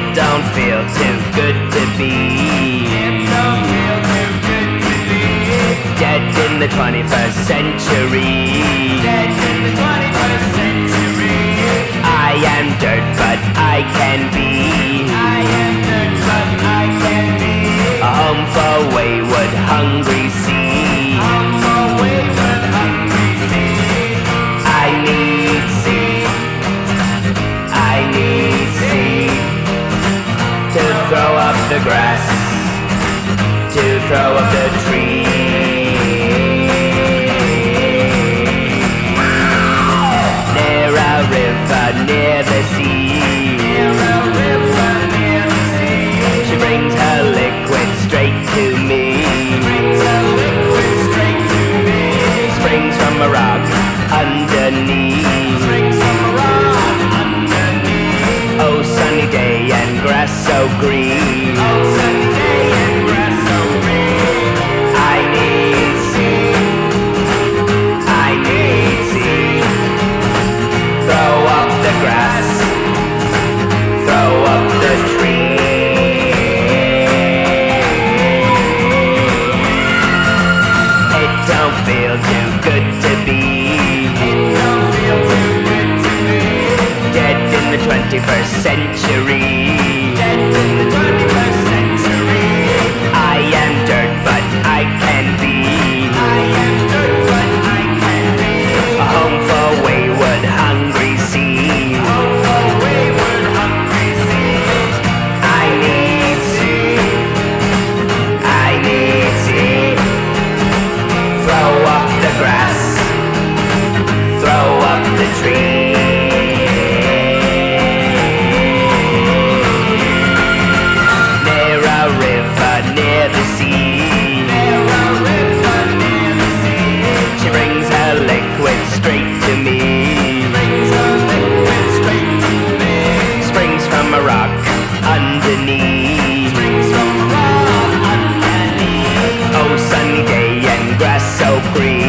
it don't feel too good to be. Dead in the 21st century. Up the grass, to throw up the tree. Near a river, near the sea. She brings her. Liquid straight to me. Springs from a rock underneath. Grass so green. Oh, sunny day and grass so green. I need seed. I need seed. Throw up the grass. Throw up the tree. It don't feel too good to be. It don't feel too good to be. Dead in the 21st century. underneath. Oh, sunny day and grass so green.